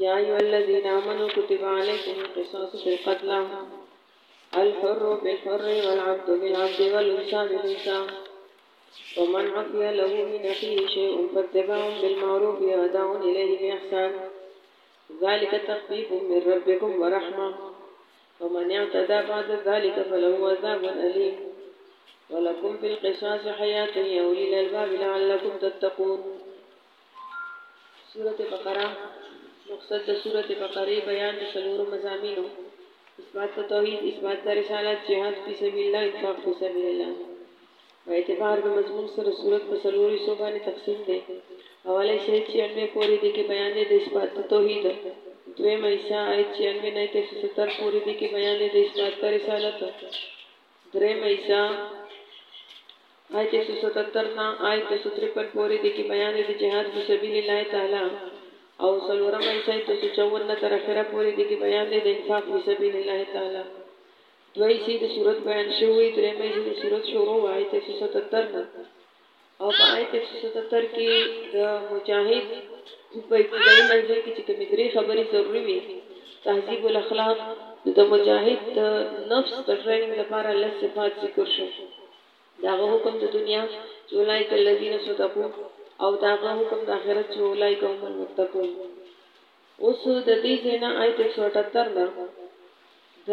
يا أيها الذين آمنوا كتب عليكم القصاص في القتلى الحر بالحر والعبد بالعبد والأنثى بالأنثى ومن عفي له من أخيه شيء فاتبعهم بالمعروف وأداء إليه بإحسان ذلك تخفيف من ربكم ورحمة فمن اعتدی بعد ذلک فله عذاب الیم ولکم فی القصاص حیات یا اولی الالباب لعلکم تتقون سورة بقره مقصد د سورة بقره بیان د سلورو مزامینو اثبات د توحید اثبات د رسالت جهاد فی سبیل الله انفاق فی سبیل الله په اعتبار د مضمون سره صورت په څلورو حصو باندې تقسیم دی. اوله حصه آیت چیانوې پورې دې کې بیان دی د اثبات د توحید. دویمه حصه آیت چیانوې نه تر سو ستر پورې دې کې بیان دی د اثبات د رسالت. دریمه حصه آیت ایک سو ستتر نه آیت دو سو ترپن پورې دې کې بیان دی د جهاد فی سبیل الله تعالی او څلورمه حصه آیت دو سو چون نه تر اخره پورې دې کې بیان دی د انفاق فی سبیل الله تعالی. دوه حصې د سورت بیان شوي، درېیمه حصه د سورت شروع وه، آیت ایک سو ستتر نه او په آیت ایک سو ستتر کې د مجاهد په ابتدایي منزل کې چې کومې درې خبرې ضروري وي، تهذیب الاخلاق، نو د مجاهد د نفس د ټریننګ لپاره لس صفات ذکر شو، د هغه حکم د دنیا چې اولئک الذین صدقوا او د هغه حکم د آخرت چې اولئک هم المتقون. اوس د دې ځای نه آیت ایک سو اټهتر نه د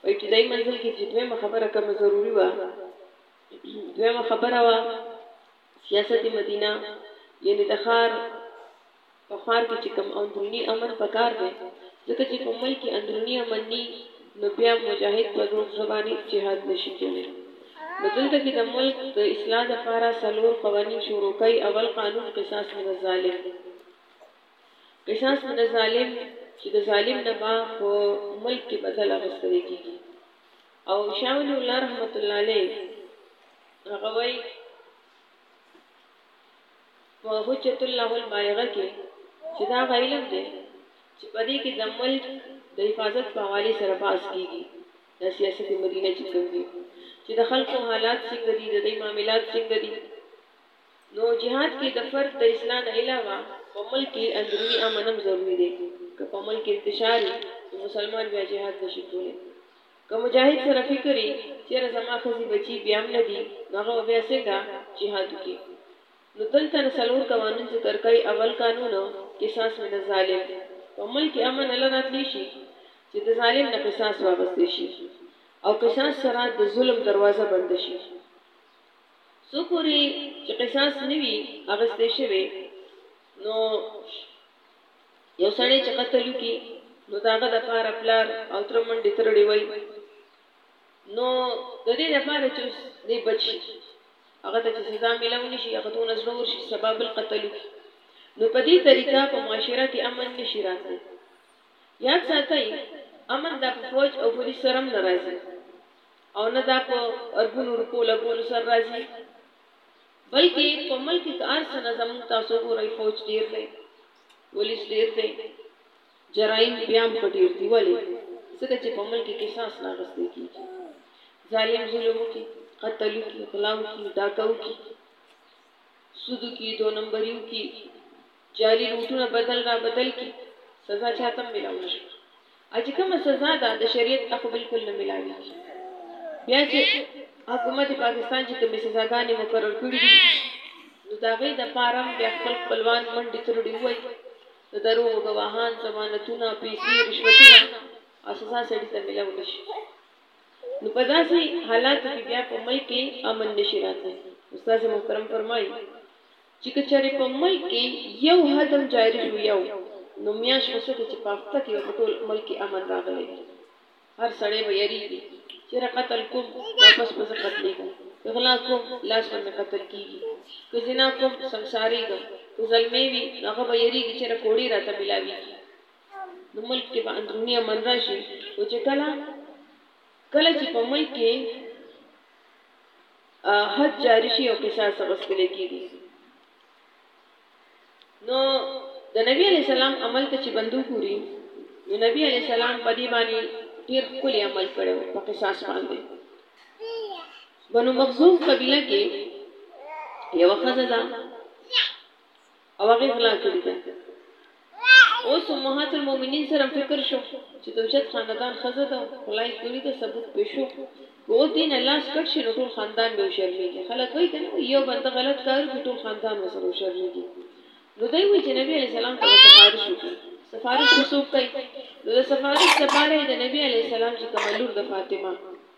په ابتدایي منزل کې چې دویمه خبره کومه ضروري وه دویمه خبره وه سیاست مدینه یعنی د ښار په ښار کې چې کوم اندرونی امن پکار دی ځکه چې په ملک کې اندرونی امن ني نو بیا مجاهد په روغ زبانی جهاد نشي کولی نو دلته کې د ملک د اصلاح لپاره سلور قوانين شروع کوي اول قانون قصاص من الظالم قصاص من الظالم چې د ظالم نه با په ملک کې بدل اغستل کیږي او شاه ولی الله رحمت الله علیه هغه وای په حجت الله البالغه کې چې دا علم دی چې په دې کې د ملک د حفاظت په حواله سره باس کیږي د سیاست مدینه چې کوم دي چې د خلکو حالات څنګه دي د دې معاملات څنګه دي نو جهاد کې د فرد د اصلاح نه علاوه په ملک کې اندروني امن هم ضروري دی، که په ملک کې انتشار وي نو مسلمان بیا جهاد نه شي کولی. که مجاهد سره فکر وي چې یاره زما ښځې بچي بې امنه دي نو هغه به بیا څنګه جهاد وکړي؟ نو دلته نه څلور قوانون ذکر کوي، اول قانون، قصاص من الظالم، په ملک کې امن هله راتلی شي چې د ظالم نه قصاص واغستل شي او قصاص سره د ظلم دروازه بنده شي. څو پورې چې قصاص نه وي اغستې شوی نو یو سړی چې قتل وکړي نو داغه د پاره پلار او تر منډې ترړې وای نو د دې لپاره چې دې بچي هغه ته چې سزا ملو نشي هغه ته نظر ورشي سبب القتل نو په دې طریقه په معاشره کې امن نشي راځي یاد ساتئ امن دا په فوج او پولیس سره هم نه راځي او نه دا په اربونو روپو لګولو سره راځي بلکې په ملک کې هر څه نه زموږ تاسو ګورئ فوج ډیر دی پولیس ډیر دی جرایم بیا هم ښه ډیر دي ولې ځکه چې په ملک کې قصاص نه اخیستل کیږي ظالم ظلم وکړي قتل وکړي غلا وکړي ډاکه وکړي سود وکړي دو نمبري وکړي جعلي نوټونه بدل را بدل کړي سزا چاته هم ملاوه شي او چې کومه سزا ده د شریعت هغه خو بالکل نه ملاویږي بیا چې حکومت پاکستان چې کومې سزاګانې مقرر کړي دي نو د هغې دپاره هم بیا خپل خپلوان منډې ترړې ووایي د دروغو ګواهان ضمانتونه پیسې رشوتونه او سزا سړي ته ملاو نه شي نو په داسې حالاتو کې بیا په ملک کې امن نه شي راتلی استاد محترم فرمایي چی که چری په ملک کی یو هدم جاری شو یو نو میاشت خو څه دی چی په هفته کی به په ټول ملک کی امن راغلی وی هر سړی به یریږی چیره قتل کوم واپس به زه قتلیږم که غلا کوم لاس به می قتل کیږی که زنا کوم سنګساریږم که زلمی وی نو هغه به یریږی چیره کوړی راته میلاویږی نو ملک کی به اندرونی امن راشی خو چی کله کله چی په ملک کی حد جاری شي او قصاص غسل کیږي نو د نبی علی سلام عمل ته چې بندو ګوري نو نبی علی سلام په دې باندې ډیر خپل عمل کړو په قصاص باندې بنو مخزوم قبیله کې یو خزه ده او هغه غلا کړی ده اوس امهات المؤمنین سره فکر شو چې د اوچت خاندان خزه ده خلای کړی ده ثبوت پېښو کو دین الله سکټ شي ټول خاندان به شرمېږي خلک وایي کنه یو بنده غلط کار کوي ټول خاندان وسره شرمېږي نو دوی وایي چې نبی علی سلام ته سفارش وکړي سفارش وسوک کوي نو د سفارش لپاره د نبی علی سلام چې کوملور د فاطمه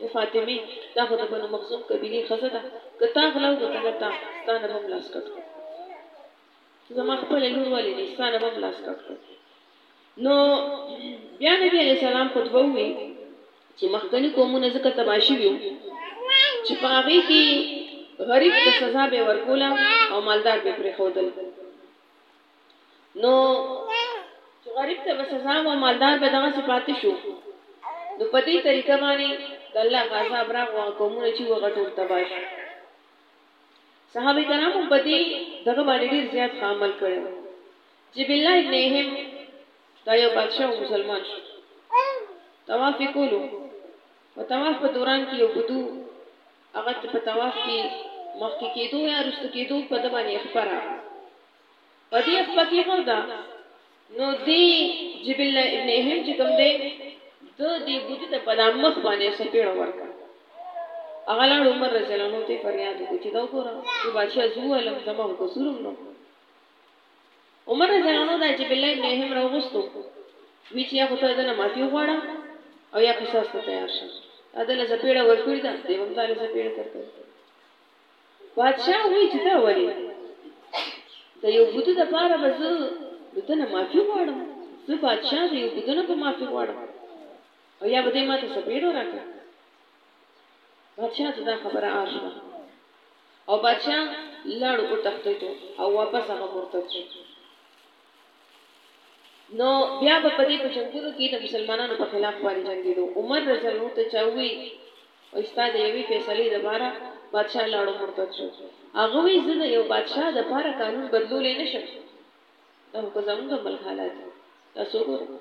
ای فاطمې دا خو د بنو مخزوم قبیلې ښځه ده که تا غلا وکړه که نه تا ستا نه به هم لاس کټ کړو زما خپله لور ولې نه ستا نه به هم لاس کټ کړو نو بیا نبی علیه السلام خطبه ووي چې مخکني قومونه ځکه تباه شوي وو چې په هغې کې غریب ته سزا به ورکوله او مالدار به پرېښودل نو چې غریب ته به سزا و مالدار به دغسې پاتې شو نو په دې طریقه باندې د الله غ عذاب راغو هغه قومونه چې هغه ټول تباه شو صحابه کرامو په دې دغه باندې ډېر زیات ښه عمل کړی و چې بالله ابن اهم دا یو بادشاه مسلمان شو طواف یې کولو په طواف په دوران کې یو بدو هغه په طواف کې مخکې کېدو یا وروسته کېدو په ده باندې اخبار راغله په دې خپل کې هم دا نو دی جبل الله ابن اهم چې کوم دی د دې بوټي ته په مخ باندې سپېړه ورکړه هغه لاړ عمر رضی الله عنه ته فریاد وکړ چې دا وګوره چې بادشاہ زو علم زما هو قصورم نو عمر رضی الله عنه د جبل الله ابن اهم راغوستو وی چې هغه ته دنه معافي غواړه او یا قصاص ته تیار شه دا دله سپېړه ورکړی دا دیوم تعالی سپېړه ترکړه بادشاه وایی چې دا ولې؟ د یو بوده د پاره به زه د ده نه معافي غواړم؟ زه بادشاه د یو بوده نه په معافي غواړم او یا به دی ماته سپېړه راکړ؟ بادشاه ته دا خبره آر شوه او بادشاه لاړو او تختیدو او واپس هغه مرتد شو. نو بیا به په دې په جنګونو کې د مسلمانانو په خلاف باندې جنګېدو. عمر رضی الله عنه ته چا وویل، وایي ستا د یوې فیصلې دپاره بادشاه لاړو مرتد شو. هغه وایي زه د یو بادشاه دپاره قانون بدلولی نه شم، دا خو که زموږ د ملک حالات دي، تاسو وګورئ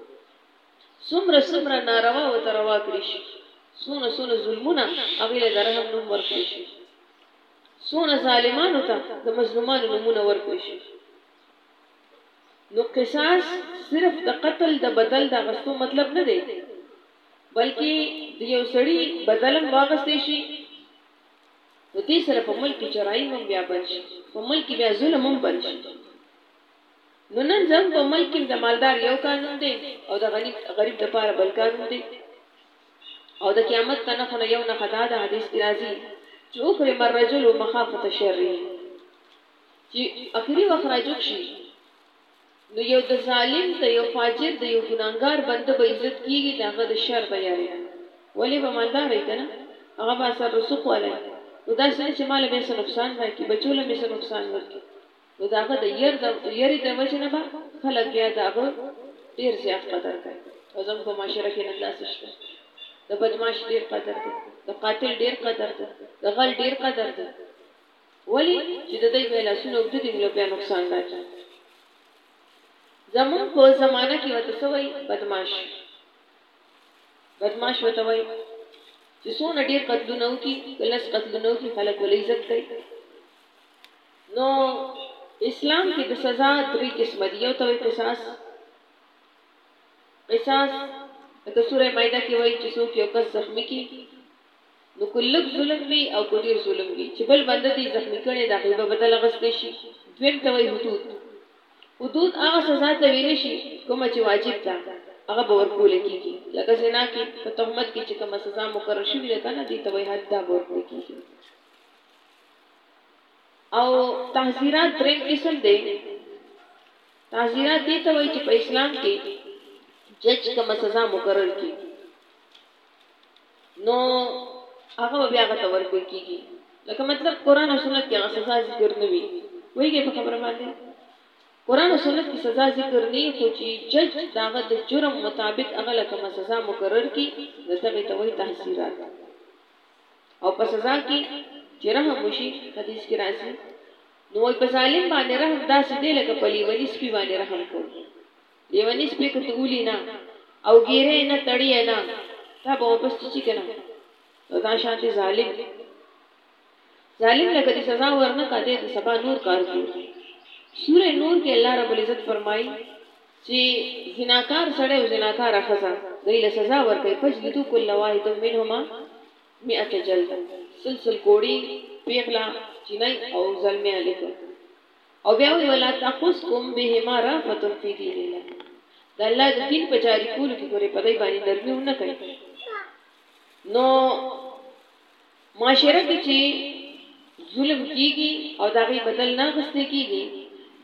څومره څومره ناروا ورته روا کړي شي، څونه څونه ظلمونه هغوی له د رحم نوم ورکړي شي، څونه ظالمانو ته د مظلومانو نومونه ورکړي شي. نو قصاص صرف د قتل د بدل د اغستو مطلب نه دی بلکې د یو سړی بدلم واغستې شي نو دې سره په ملک کې جرایم هم بیا بند شي په ملک کې بیا ظلم هم بند شي نو نن زم په ملک کې د مالدار یو قانون دی او د غنی غریب د پاره بل قانون دی او د قیامت تنه خو نه یو نه خدا د حدیث کې راځي چې وکړي مر رجل مخافت شره چی اخری وخت راجوګ شی نو یو د ظالم د یو فاجر د یو ګناهګار بنده به عزت کیږی د هغه د شر د یاری نه ولی به مالدار ای کنه هغه به اثر رسوخ والا ای نو داسی نه چی ماله بیا څه نقصان راکی بچو له می څه نقصان ورکی نو د هغه د ير د یری د وجی نه به خلک بیا د هغه ډیر زیات قدر کوی او زموږ په معاشره کی نن داسی شته د بدمعاش ډیر قدر دی د قاتل ډیر قدر دی د غل ډیر قدر دی ولي چي د دوی بيا لاسونه اوږده دي مله بيا نقصان راکي زموږ په زمانه کي وته څه وايي بدمعاش بدمعاش وته وايي چي څونه ډير قتلونه وکي که لس قتلونه وکي خلک ولي عزت کوي نو اسلام کي د سزا درې قسمه دي یو ته وايي قصاص قصاص لکه سوره مائده کي وايي چي څوک یو کس زخمی کي نو که لږ ظلم وي او که ډېر ظلم وي چې بل بنده دې زخمي کړی د هغې به بدله اخیستې شي دویم ته وایي حدود حدود هغه سزا ته ویلې شي کومه چې واجب ده هغه به ورکول کیږي لکه زنا کې په تهمت کې چې کومه سزا مقرر شوي ده کنه دې ته وایي حد دا به ورکول کیږي او تحذیرات دریم قسم دی تحذیرات دې ته وایي چې په اسلام کې جج کومه سزا مقرر کړي نو هغه به بیا هغه ته ورکول کېږي لکه مطلب قرآن او سنت کې هغه سزا ذکر نه وي پوهېږئ په خبره باندې قرآن او سنت کې سزا ذکر نه وي خو چې جج د هغه د جرم مطابق هغه له کومه سزا مقرر کړي د دغې ته وایي تحصیرات او په سزا کې چې رحم وشي حدیث کې راځي نو وایي په ظالم باندې رحم داسې دی لکه په لیوني سپي باندې رحم کول لیونی سپی که ته اولی نه او ږیره یې نه تړي نه تا به واپس چیچي که نه نو دا شانتې ظالم ظالم له که دې سزا ورنه کړه دی د سبا نور کار ګوري سوره نور کې الله رب العزت فرمایي چې زناکار سړی او زناکاره ښځه دوی له سزا ورکوي فجلدو کل واحد منهما مئة جلده سل سل کوړي پیغله چینی او زلمی هلک او بیا وایي، ولا تخصکم بهما رافت فی دین الله، د الله د دین په جاري کولو کې ګورې په دوی باندې نرمي ونه کړئ. نو معاشره کې چې ظلم کیږي او دا غي بدل نه غستې کیږي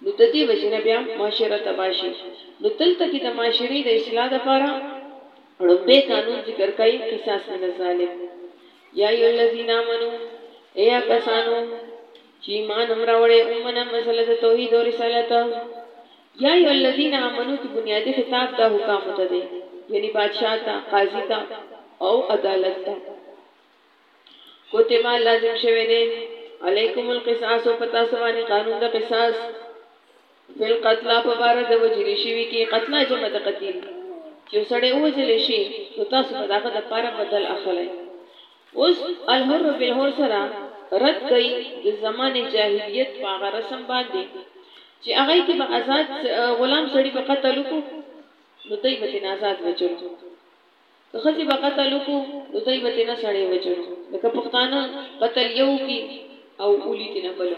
نو د دې وجنه بیا معاشره تباشي نو دلته کې د معاشري د اصلاح لپاره رمبه قانون ذکر کوي قصاص من الظالم یا ایو الذین آمنو ایا کسانو چي ایمان هم راوړی اومنه مسله د توحید او رسالت یا ایها الذین آمنو کی بنیادی خطاب د حکامو ته دی یعنی بادشاه ته قاضی ته او عدالت ته کتبا لازم شوی دی علیکم القصاص او پتاسو باندې قانون د قصاص فی القتلا په باره د وژل شوي کې قتلا جمع د قتیل چې یو سړی ووژل شي نو تاسو به د هغه دپاره بدل اخلئ اوس الحر بالحر سره رد کوي د زمانې جاهلیت په هغه رسم باندې چې هغه کې به آزاد غلام سړی به قتل وکړو نو دوی به تېنه آزاد وچلو که ښځې به قتل وکړو نو دوی به تېنه سړی وچلو لکه پښتانه قتل یو کی او اولی تېنه بل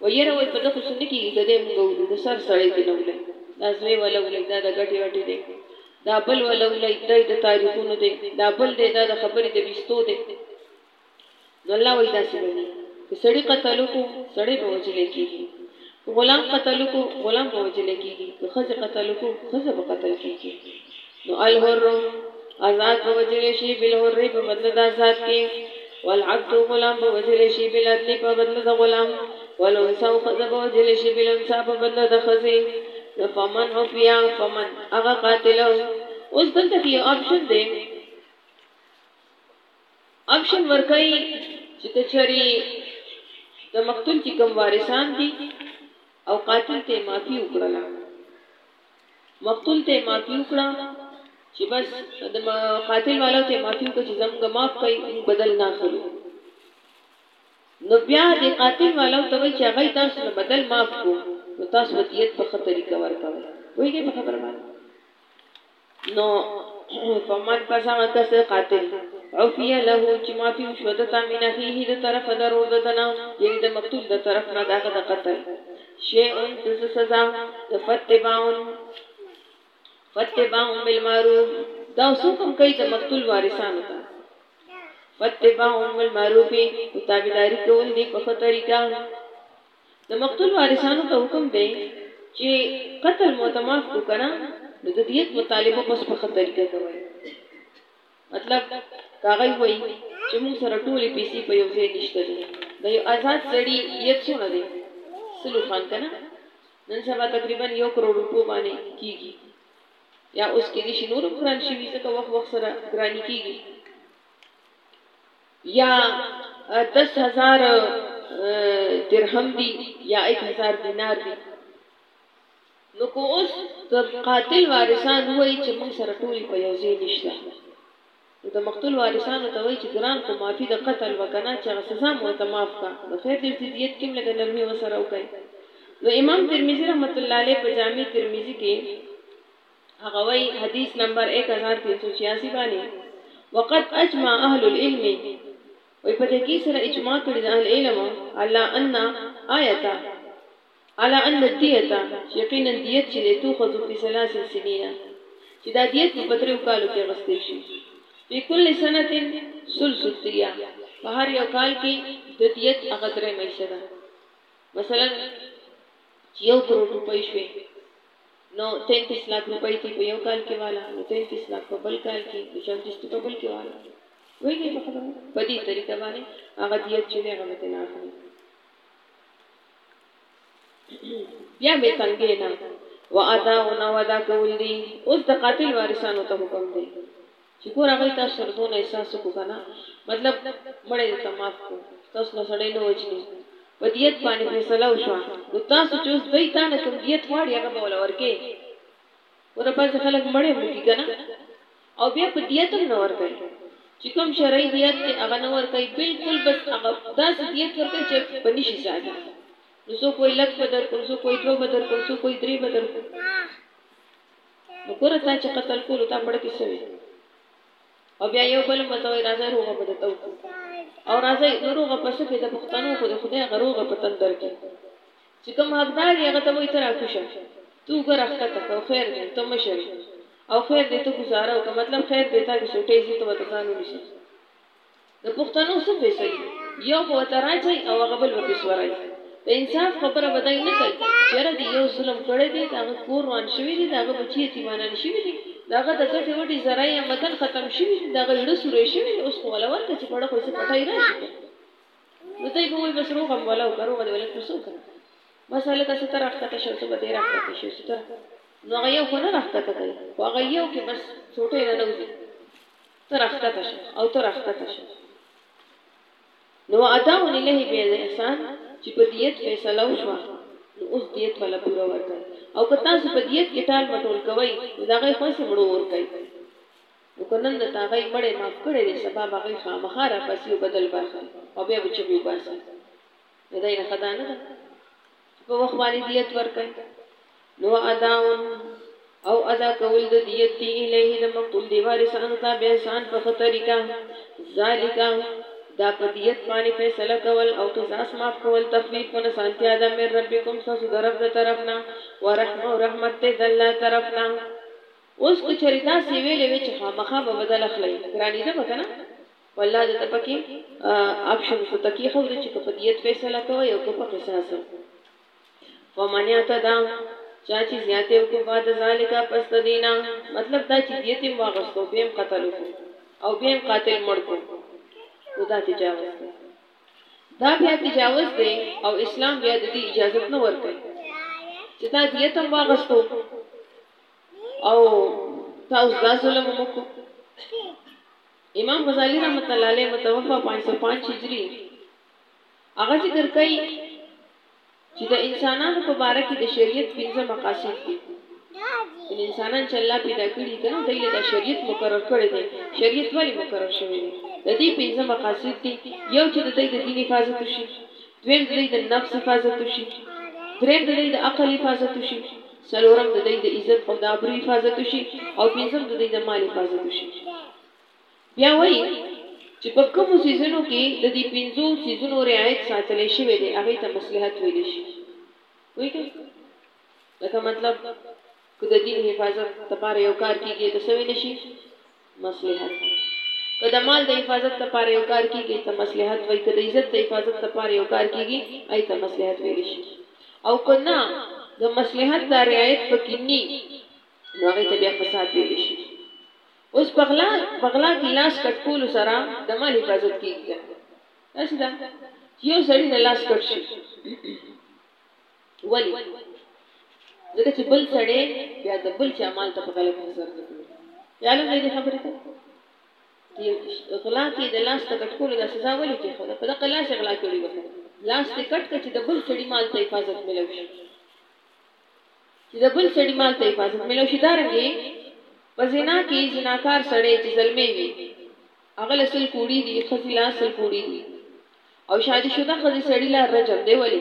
وای یاره وای په ده خو څه نه کیږي که دی مونږ ولي د سر سړی دي نه ولای دا زوی ولا ولای دا د ګټې وټې دی دا بل ولا ولای دی د تاریخونو دی دا بل دی دا د خبرې د بیستو دی نو الله وای داسې به نه که سړي قتل وکړو سړی به وجلی کیږي که غلام قتل وکړو غلام به وجلی کیږي که ښځه قتل وکړو ښځه به قتل کیږي نو الحر ازاد به وجل شي بالحر په بدل د ازاد کې والعبد غلام به وجل شي بالعدل په بدل د غلام والانثى خذ به وجل شي بالانثى په بدل د خزي فمن عفيا فمن اغه قاتل اوس دلته کې یو آپشن دی آپشن ورکای چې کچري د مقتول چې کوم وارثان دي او قاتل ته معافي وکړه مقتول ته معافي وکړه چې بس د قاتل والو ته معافي وکړه چې زموږ معاف کوي موږ بدل نه اخلو نو بیا د قاتل والو ته وایي چې هغه تاسو نه بدل معاف کو نو تاسو ودیت په خطر طریقه ورکوي وایي په خبره باندې نو فمن پس هغه کس قاتل عفی له چې معافي شو د تامین اخیه د طرف درور ددنه یعنی د مقتول د طرف نه دغه د قتل شیئن ته څه سزا د فتباون فتباهم بالمعروف دا حکم کوي د مقتول وارثانو ته فتباهم بالمعروف او تابعداري کول دي په خه طریقه د مقتول وارثانو ته حکم دی چې قتل متماف کو کنه نو د دیت مطالبه پس په خه طریقه کوي مطلب که هغوی وایي چې موږ سره ټولې پیسې په یو ځای نشته دي د یو آزاد سړي دیت څونه دی سلو خان که نه نن سبا تقریبا یو کروړ روپو باندې کیږي یا اوس کېدای شي نور هم ګران شوي ځکه وخت وخت سره ګراني کیږي یا دس هزار درهم دي یا ایک هزار دینار دي نو که اوس د قاتل وارثان ووايي چې موږ سره ټول په يو ځای نشته نو د مقتول وارثانو ته وايي چې ګران خو معافي د قتل وه کنه چې هغه سزا مو ورته معاف کړه نو خير دې چې ديت کې هم لږه نرمي ورسره وکړئ نو امام ترمذي رحمت الله عليه په جامع ترمذي کې هغه وايي حديث نمبر 1386 باندې وقد اجمع اهل العلم وي په دې کې سره اجماع کړی د اهل علم الله ان آیتا علي ان الدية چې يقيناً ديت چې دی تؤخذ في ثلاث سنين چې دا ديت به په دريو کالو کې اخستې شي في کل سنة ثلث الدية په هر يو کال کې د ديت هغه دريمه حصه ده مثلا چې يو کروړ روپۍ شوې نو 33 لاک روپۍ تی په یو کال کې والا نو 33 لاک په بل کال کې نو 34 تی په بل کې والا ویږي په خبره په دې طریقه باندې هغه دیت چې هغه متناخلي بیا مې تنګې نه وعده او نه وعده کول دي اوس د قاتل وارثانو ته حکم دی چې ګور هغه تاسو سره دون احساس کو کنه مطلب مړې د تماف کو تاسو نه سړې نه وجني په دیت باندې فیصله وشو نو تاسو چې اوس دای تا نه کوم دیت واړی هغه بوله ورکه ورباسی خلک مړی هم وکی کنه او بیا په دیت هم نه ورکوی چی کوم شرعی دیت دی هغه نه ورکوی بلکل بس هغه داسی دیت ورکوی چی په نشی صاحبی نو څوک وایی لک به درکړو څوک وایی دوه به درکړو څوک وایی دری به درکړو نو ګوره تا چی قتل کولو تا مړه کی سوی او بیا یو بل مته وای راځي روغه به دته وکړو او راځي نو روغه پسې په د پښتنو خو د خدای غروغه په تندر کې چې کوم حقدار يې هغه ته وايي ته راکوز شه، ته اوږه راښکته که او خير دی، ته مشر يې او خير دی، ته ګوزاره وکړه، مطلب خير دی تا کې سوټۍ ځي ته ورته ځان ونيسه. د پښتنو څه پيسه دي، يو خو ورته راچايي او هغه بل ورپسې ورايي، په انصاف خبره به دای نه کوي چې يره دې يو ظلم کړی دی، د هغه کور وران شوی دی، د هغه بچي يتيمانان شوي دي، د هغه د غټې وټې زرايع متن ختم شوي دي، د هغه ايړه سوری شوی دی، اوس خو وله ورکه چې پړه خو يې څه پټای راشي که. نو دی به ووایي، بس روغ یم ولا او که روغ دی ولا کوڅه او که نه. بس هلکه څه ته راښکته شې او څه به دی راښکته شي او څه ته را. نو هغه یو خو نه راښکته کوي، په هغه یو کې بس څوټۍ ننوځي، ته راښکته شه او ته راښکته شه. نو واداء الیه بالاحسان چې په دیت فیصله وشوه، نو اوس دیت والا پوره ورکړئ او که تاسو په دیت کې ټال مټول کوئ، نو د هغه خو هسې مړو ورکړئ. نو که نن د تاغۍ مړی معاف کړی دی سبا به هغۍ خامخا راپاڅي او بدل به اخلي او بیا به چغي وباسي د دی نه ښه دا نه ده چې په وخت باندې دیت ورکړي نو اداون او ادا کول د دیت دی الیه د مقتول دی وارثانو ته به احسان په خطریکا ذالکا دا په دیت باندې فیصله کول او قصاص معاف کول تخفیف په نسانتیا ده مې ربکم تاسو د رب د طرفنا ورحمه او رحمت ته د الله طرفنا اوس که چېرې تاسې وېلې وې چې خامخا به بدل اخلئ ګرانیزه به کنه والله ده ته پکې آپشنز ده ته کېښودو چې که په دیت فېصله کوئ او که په قصاص او فمن اعتدی چا چې زیاتې وکړو بعد ذالک پس د دې نه مطلب دا چې دیت یې هم واغستو بیا یې هم قتل وکړو او بیا یې هم قاتل مړ کړو نو دا تجاوز دی دا بیا تجاوز دی او اسلام بیا د دې اجازت نه ورکوي چې تا دیت هم واغستو او تاسو دا ظلم وکړو امام غزالی رحمت الله علیه متوفا 505 هجری هغه ذکر کوي چې د انسانانو په باره کې د شریعت پنځه مقاصد دي ان انسانان چې الله پیدا کړی کنه د له شریعت مقرر کړی دی شریعت ولی مقرر شوی دی د دې پنځه مقاصد دي یو چې د دې د دین حفاظت وشي دویم د دې د نفس حفاظت وشي دریم د دې د عقل حفاظت وشي څلورم د دوی د عزت او د ابرو حفاظت وشي او پنځم د دوی د مال حفاظت وشي. بیا وايي چې په کومو څیزونو کې د دې پنځو څیزونو رعایت ساتلی شوی دی هغې ته مصلحت ویلی شي. پوهېږئ؟ لکه مطلب که د دین حفاظت لپاره یو کار کېږي، ته څه ویلی شي؟ مصلحت که د مال د حفاظت لپاره یو کار کیږي ته مصلحت وایي که د عزت د حفاظت لپاره یو کار کیږي هغه ته مصلحت ویل شي او که نه د مصلحت دا رعایت پکې ني نو هغه ته بیا فساد ویل شي اوس په غلا په غلا کې لاس کټ کول سره د مال حفاظت کیږي کنه داسې ده چې یو سړی نه لاس کټ شي ولی ځکه چې بل سړی بیا د بل چا مال ته په غلط نظر نه ګوري یالم دې خبرې ته دی غلا کې د لاس ته کټ کول د سزا ولی کې خو په دغه لاس غلا کړی وکړه لاس ته کټ کړي د بل سړي مال ته حفاظت ملو شي چې د بل سړي مال ته حفاظت ملو شي دارنګي په زنا کې زناکار سړی چې ظلمي وي هغه لسل کوړي دي خزي لاسل کوړي دي او شادي شده ښځې سړي له رجم دی ولي؟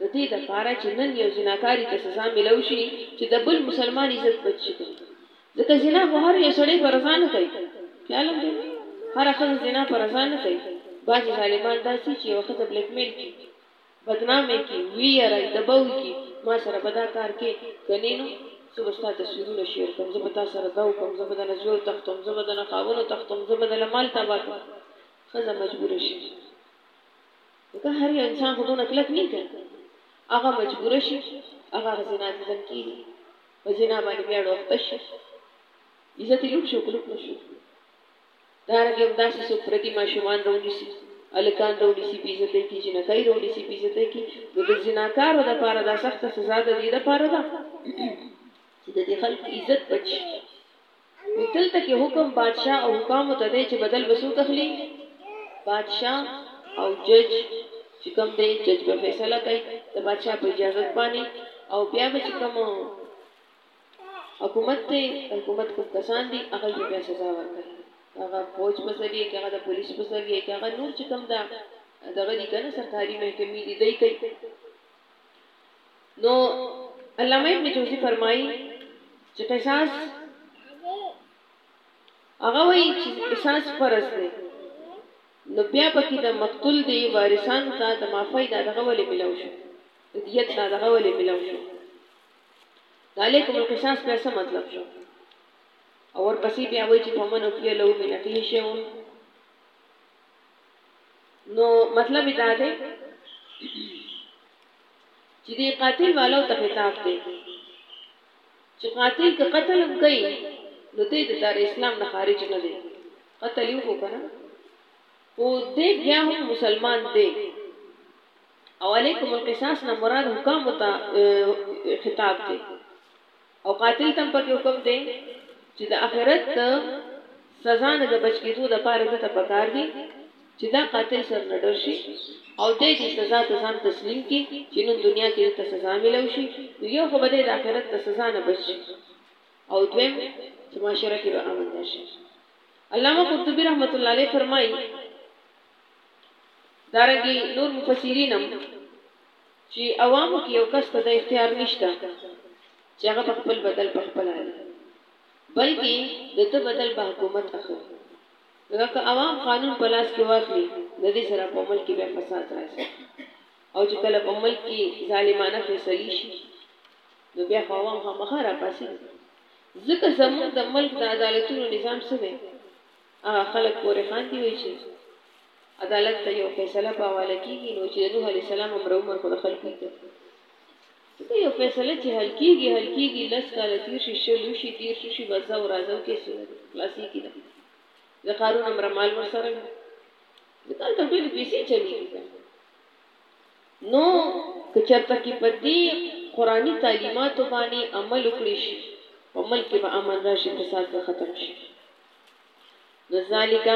د دې د پاره چې نن یو زناکاري ته سزا ملو شي چې د بل مسلمان عزت بچ شي کنه ځکه زنا خو هر یو سړی په رضا نه کوي خیالم دی نه هره ښځه زنا په رضا نه کوي بعضې ظالمان داسي چې یو ښځه بلیک میل کی بدنامه کی وی یرای دباوی کی ما سره به دا کار کې کنې نو زه به ستا تصویرونه شیر کم زه به تا سره دا وکم زه به دنه زوی وتښتوم زه به دنه خاون وتښتوم زه به دله مال تباه کم ښځه مجبوره شي ځکه هر یو انسان خو دونه کلک نه کړ هغه مجبوره شي هغه زنا ته ځم کیږي په زنا باندې بیا ډوخته شي عزت یې لوټ شو کلوک نه شو دارنګ هم داسې څوک پردي ماشومان راونیسي الکان راونیسي په عزت کې جنکۍ راونیسي په عزت کې نو د زناکارو د پاره دا سخته سزا د دې د پاره ده چې د دې خلک عزت بچ نو دلته کې حکم بادشاه او حکامو ته دی چې بدل به څوک اخلي؟ بادشاه او جج چې کوم دی جج به فیصله کوي د بادشاه په اجازت باندې او بیا به چې کوم حکومت دی حکومت کوم کسان دي هغه به بیا سزا ورکړي هغه فوج په ذریعه کې هغه د پولیس په ذریعه کې هغه نور چې کوم دا دغه دي کنه سرکاري محکمې دي دی کوي نو علامه ابن جوزی فرمایي چې قصاص هغه وایي چې قصاص فرض دی نو بیا پکې د مقتول دی وارثانو ته د معافی دا دغه ولې ملو شو د دیت دا دغه ولې ملو شو علیکم القصاص په څه مطلب شو او ورپسې بیا وایي چې فمن او فی له من اخیه شیون نو مطلب دا دی چې دې قاتل والو ته خطاب دی چې قاتل که قتل هم کوي نو دې د دار اسلام نه خارج نه دی قتل یو کو کنه او دې بیا هم مسلمان دی او علیکم القصاص نه مراد حکام ته خطاب دی او قاتل ته هم پکې حکم دی چې د اخرت د سزا نه د بچ کېدو لپاره ده ته پکار دي چې دا قاتل سر نه ډر شي او دی دې سزا ته ځان تسلیم کړي چې نن دنیا کې ده ته سزا ملو شي نو یو خو به دی د اخرت د سزا نه بچ شي او دویم چې معاشره کې به امن راشي علامه قرطبي رحمت الله علیه فرمایي دارنګي نور مفسرین هم چی عوامو کی یو کس ته دا اختیار نشته چی هغه به خپل بدل په خپله الی بلکی د ده بدل به حکومت اخلی ځکه که عوام قانون په لاس کی واخلی د دی سره په ملک کی بیا فساد راځی او چی کله په ملک کی ظالمانه فیصلی شی نو بیا خو عوام خامخا راپاڅیږی ځکه زموږ د ملک د عدالتونو نظام څه دی هغه خلک پورې خاندي وایي چې عدالت ته یو فیصله په حواله کیږي نو چې د نوح علیه السلام همره عمر خو د خلکو یې کتل ځکه یو فیصله چې حل کیږي حل کیږي لس کاله تیر شي شل وشي دیرش وشي بس ځه او راځه او کیس یې لګي خلاصیږي ده د قارون همره مال ورسره وي ځکه هلته ټولې پیسې چلیږي که نو که چېرته کې په دې قرآني تعلیماتو باندې عمل وکړی شي په ملک کې به امن راشي فساد به ختم شي لذالک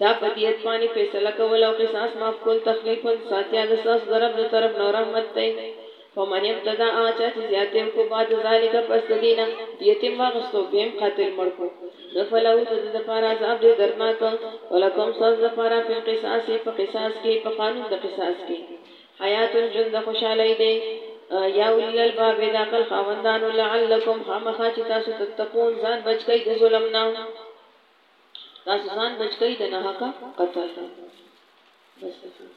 دا په دیت باندې فیصله کول او قصاص معاف کول تخفیفا ساتیا د ساس درب د طرف نو رحمت دی فمن ابتدا آچا چې زیاتې وکړو بعد ذالک پس د دینه دیت مغستو بیم قاتل مړکو نو فلو د د لپاره عذاب دی درناک ولکم ساس د لپاره فی القصاص په قصاص کې په قانون د قصاص کې حیات ژوند د خوشحالۍ دی. یا اولی الالباب ای د عقل خاوندانو لعلکم خامخا چې تاسو تتقون ځان بچ کړئ د ظلم نه تاسو ځان بچ کړئ د ناحقه قتل نه بس دفعه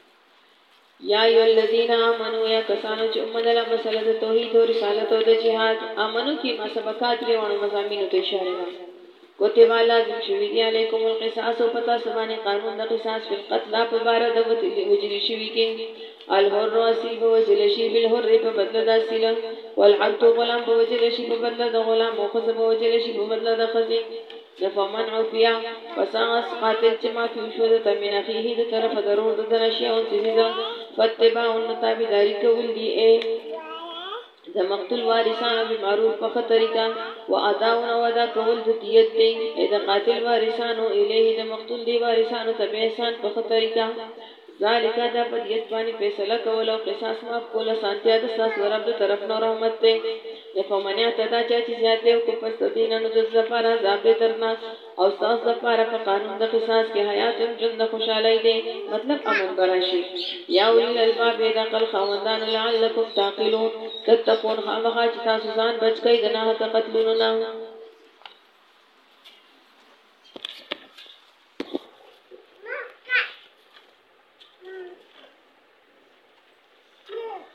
یا ایو الذین آمنو یا کسانو چې ومنله مسله د توحید او رسالت او د جهاد آمنو کې ما سبقات درې واړو مضامینو ته اشاره ده کتب لازم شوی دی علیکم القصاص په تاسو باندې قانون د قصاص فی القتل په باره د وجل شوی کې الحر اصیل به وجل شي بالحر په بدله د اصیل والعبد غلام به وجل شي په بدله د غلام او خزه به وجل شي په بدله د خزه نفمن عفیا پس هغه قاتل چې معافي وشو د تمین اخیه د طرف ضرور د دنشي او څه فتباع نو تابعداري کول دي اے د مقتول وارثانو به معروف په ښه طریقه و اداون او ادا کول د دیت دی ای د قاتل وارثانو الیه د مقتول دی وارثانو ته به احسان په ښه طریقه ذالک دا په دیت باندې فیصله کول او قصاص معاف کول اسانتیا د ستاسو رب د طرف نو رحمت دی فمن اعتدا چا چې زیاته او کو پس د دینه نو د لپاره عذاب دی درناک او ستاسو د پاره په قانون د قصاص کې حیات ژوند د خوشحالۍ دی، مطلب امن به راشي. یا اولی الالباب ای د عقل خاوندانو لعلکم تعقلون تتقون خامخا چې تاسو ځان بچ کړئ د ناحقه قتلونو نه.